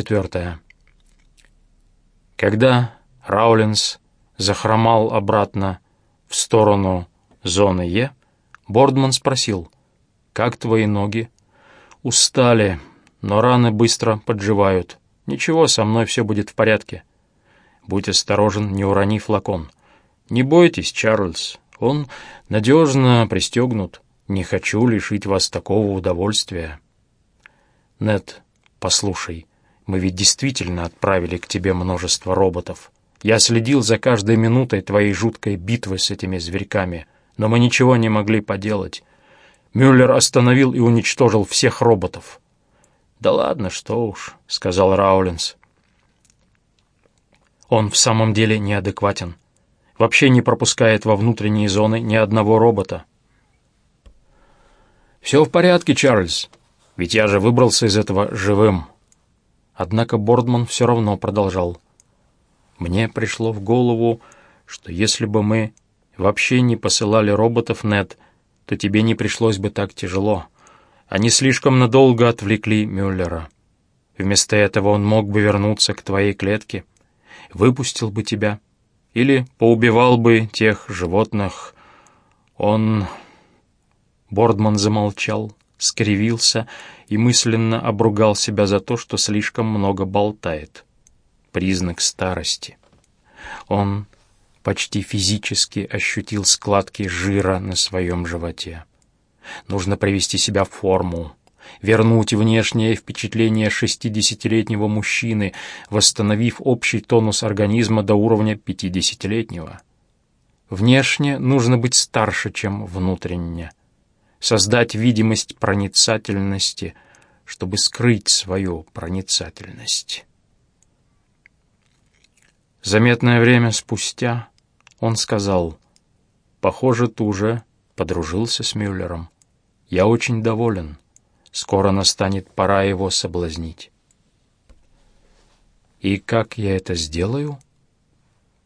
четвертая. Когда Раулинс захромал обратно в сторону зоны Е, Бордман спросил, «Как твои ноги?» «Устали, но раны быстро подживают. Ничего, со мной все будет в порядке. Будь осторожен, не урони флакон. Не бойтесь, Чарльз, он надежно пристегнут. Не хочу лишить вас такого удовольствия». «Нет, послушай, мы ведь действительно отправили к тебе множество роботов. Я следил за каждой минутой твоей жуткой битвы с этими зверьками, но мы ничего не могли поделать. Мюллер остановил и уничтожил всех роботов. «Да ладно, что уж», — сказал Раулинс. Он в самом деле неадекватен. Вообще не пропускает во внутренние зоны ни одного робота. «Все в порядке, Чарльз, ведь я же выбрался из этого живым». Однако Бордман все равно продолжал. Мне пришло в голову, что если бы мы вообще не посылали роботов, Нед, то тебе не пришлось бы так тяжело. Они слишком надолго отвлекли Мюллера. Вместо этого он мог бы вернуться к твоей клетке, выпустил бы тебя или поубивал бы тех животных. Он... Бордман замолчал, скривился и мысленно обругал себя за то, что слишком много болтает признак старости. Он почти физически ощутил складки жира на своем животе. Нужно привести себя в форму, вернуть внешнее впечатление шестидесятилетнего мужчины, восстановив общий тонус организма до уровня пятидесятилетнего. Внешне нужно быть старше, чем внутренне. Создать видимость проницательности, чтобы скрыть свою проницательность. Заметное время спустя он сказал, «Похоже, ты уже подружился с Мюллером. Я очень доволен. Скоро настанет пора его соблазнить». «И как я это сделаю?»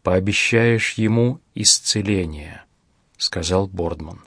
«Пообещаешь ему исцеление», — сказал Бордман.